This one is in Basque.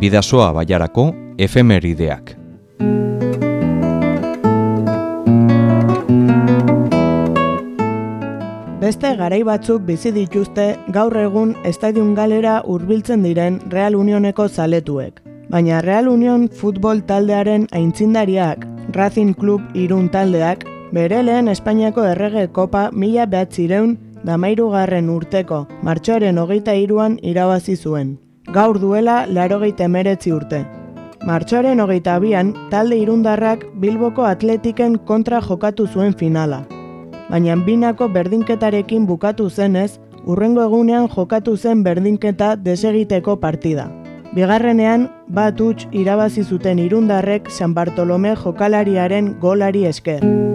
Bidasoa baiarako efemerideak. Beste garai batzuk bizi dituzte gaur egun estadion galera hurbiltzen diren Real Unioneko zaletuek. Baina Real Union futbol taldearen aintzindariak, Racing Club irun taldeak, bere lehen Espainiako errege kopa mila behatzireun damairu garren urteko, martxoaren hogeita iruan irabazi zuen. Gaur duela larogeita emeretzi urte. Martxoaren hogeita abian, talde irundarrak Bilboko atletiken kontra jokatu zuen finala. Baina binako berdinketarekin bukatu zenez, urrengo egunean jokatu zen berdinketa desegiteko partida. Bigarrenean, bat huts irabazi zuten irundarrek San Bartolome jokalariaren golari esker.